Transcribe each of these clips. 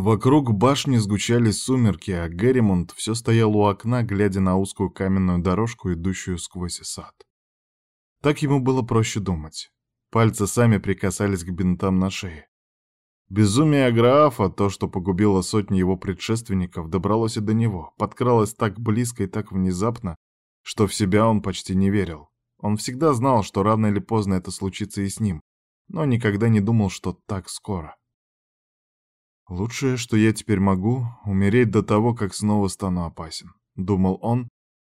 Вокруг башни сгучались сумерки, а Герримонт все стоял у окна, глядя на узкую каменную дорожку, идущую сквозь сад. Так ему было проще думать. Пальцы сами прикасались к бинтам на шее. Безумие Аграафа, то, что погубило сотни его предшественников, добралось и до него, подкралось так близко и так внезапно, что в себя он почти не верил. Он всегда знал, что рано или поздно это случится и с ним, но никогда не думал, что так скоро. «Лучшее, что я теперь могу, умереть до того, как снова стану опасен», — думал он,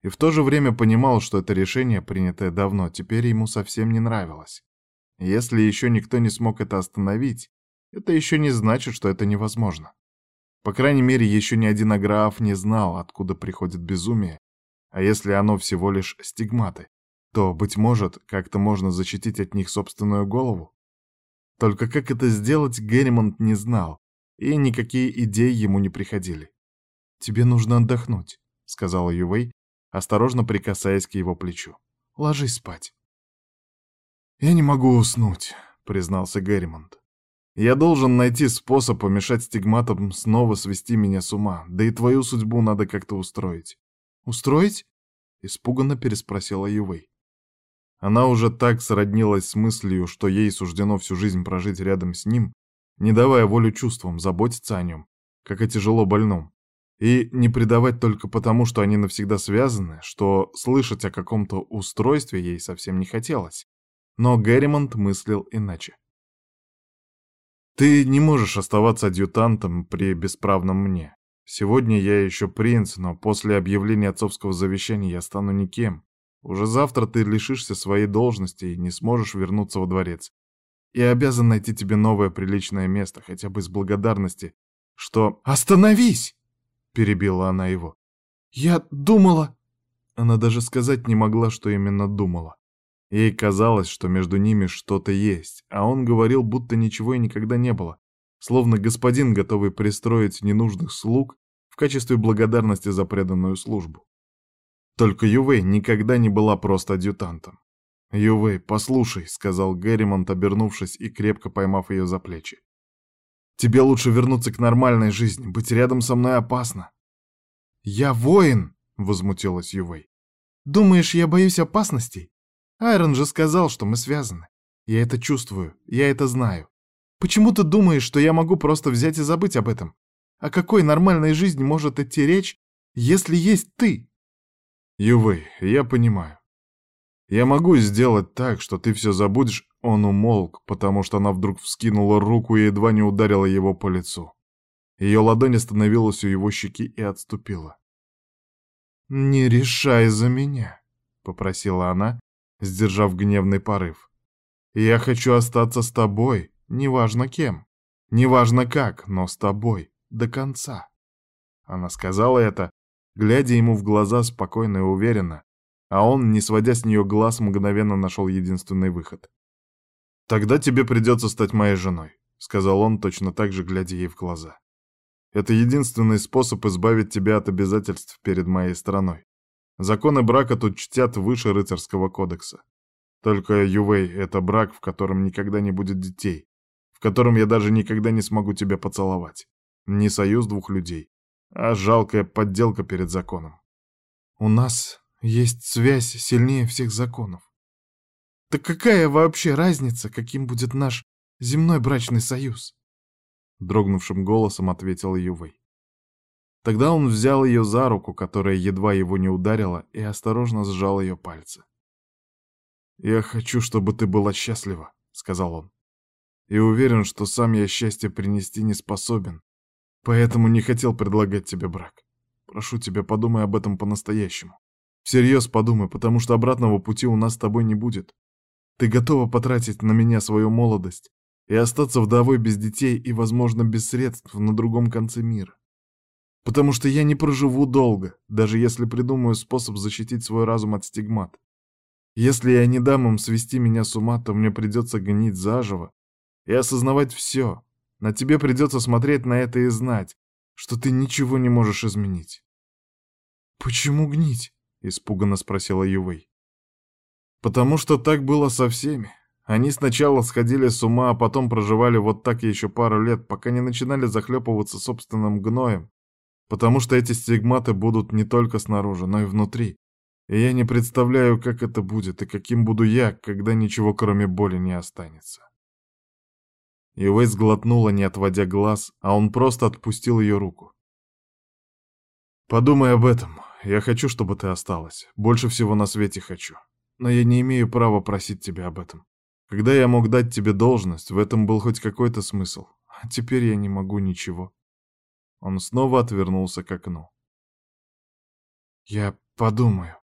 и в то же время понимал, что это решение, принятое давно, теперь ему совсем не нравилось. Если еще никто не смог это остановить, это еще не значит, что это невозможно. По крайней мере, еще ни один аграф не знал, откуда приходит безумие, а если оно всего лишь стигматы, то, быть может, как-то можно защитить от них собственную голову? Только как это сделать, Герримонт не знал, и никакие идеи ему не приходили. «Тебе нужно отдохнуть», — сказала Ювей, осторожно прикасаясь к его плечу. «Ложись спать». «Я не могу уснуть», — признался Герримонт. Я должен найти способ помешать стигматам снова свести меня с ума, да и твою судьбу надо как-то устроить. Устроить? Испуганно переспросила Ювей. Она уже так сроднилась с мыслью, что ей суждено всю жизнь прожить рядом с ним, не давая волю чувствам, заботиться о нем, как о тяжело больном. И не предавать только потому, что они навсегда связаны, что слышать о каком-то устройстве ей совсем не хотелось. Но Герримонт мыслил иначе. Ты не можешь оставаться адъютантом при бесправном мне. Сегодня я еще принц, но после объявления отцовского завещания я стану никем. Уже завтра ты лишишься своей должности и не сможешь вернуться во дворец. Я обязан найти тебе новое приличное место, хотя бы из благодарности, что... «Остановись!» — перебила она его. «Я думала...» Она даже сказать не могла, что именно думала. Ей казалось, что между ними что-то есть, а он говорил, будто ничего и никогда не было, словно господин, готовый пристроить ненужных слуг в качестве благодарности за преданную службу. Только Ювей никогда не была просто адъютантом. «Ювей, послушай», — сказал Герримонт, обернувшись и крепко поймав ее за плечи. «Тебе лучше вернуться к нормальной жизни, быть рядом со мной опасно». «Я воин», — возмутилась Ювей. «Думаешь, я боюсь опасностей? Айрон же сказал, что мы связаны. Я это чувствую, я это знаю. Почему ты думаешь, что я могу просто взять и забыть об этом? О какой нормальной жизни может идти речь, если есть ты? Ювей, я понимаю. Я могу сделать так, что ты все забудешь. Он умолк, потому что она вдруг вскинула руку и едва не ударила его по лицу. Ее ладонь остановилась у его щеки и отступила. «Не решай за меня», — попросила она, сдержав гневный порыв. «Я хочу остаться с тобой, неважно кем, неважно как, но с тобой до конца». Она сказала это, глядя ему в глаза спокойно и уверенно, а он, не сводя с нее глаз, мгновенно нашел единственный выход. «Тогда тебе придется стать моей женой», — сказал он, точно так же глядя ей в глаза. «Это единственный способ избавить тебя от обязательств перед моей страной. Законы брака тут чтят выше рыцарского кодекса. Только, Ювей, это брак, в котором никогда не будет детей, в котором я даже никогда не смогу тебя поцеловать. Не союз двух людей, а жалкая подделка перед законом. У нас есть связь сильнее всех законов. Так какая вообще разница, каким будет наш земной брачный союз? Дрогнувшим голосом ответил Ювей. Тогда он взял ее за руку, которая едва его не ударила, и осторожно сжал ее пальцы. «Я хочу, чтобы ты была счастлива», — сказал он. «И уверен, что сам я счастье принести не способен, поэтому не хотел предлагать тебе брак. Прошу тебя, подумай об этом по-настоящему. Всерьез подумай, потому что обратного пути у нас с тобой не будет. Ты готова потратить на меня свою молодость и остаться вдовой без детей и, возможно, без средств на другом конце мира. Потому что я не проживу долго, даже если придумаю способ защитить свой разум от стигмат. Если я не дам им свести меня с ума, то мне придется гнить заживо и осознавать все. На тебе придется смотреть на это и знать, что ты ничего не можешь изменить. «Почему гнить?» — испуганно спросила Ювей. «Потому что так было со всеми. Они сначала сходили с ума, а потом проживали вот так еще пару лет, пока не начинали захлепываться собственным гноем, потому что эти стигматы будут не только снаружи, но и внутри. И я не представляю, как это будет и каким буду я, когда ничего кроме боли не останется. И Уэйс глотнула, не отводя глаз, а он просто отпустил ее руку. «Подумай об этом. Я хочу, чтобы ты осталась. Больше всего на свете хочу. Но я не имею права просить тебя об этом. Когда я мог дать тебе должность, в этом был хоть какой-то смысл. А теперь я не могу ничего». Он снова отвернулся к окну. «Я подумаю.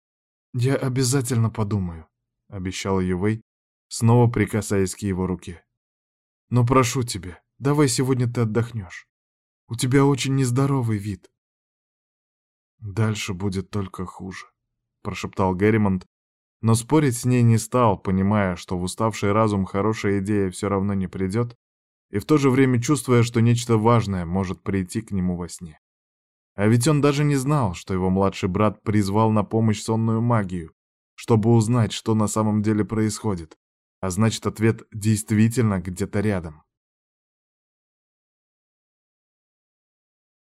Я обязательно подумаю», — обещал Ювей, снова прикасаясь к его руке. Но прошу тебя, давай сегодня ты отдохнешь. У тебя очень нездоровый вид. Дальше будет только хуже, прошептал Герримонт, но спорить с ней не стал, понимая, что в уставший разум хорошая идея все равно не придет, и в то же время чувствуя, что нечто важное может прийти к нему во сне. А ведь он даже не знал, что его младший брат призвал на помощь сонную магию, чтобы узнать, что на самом деле происходит, а значит, ответ действительно где-то рядом.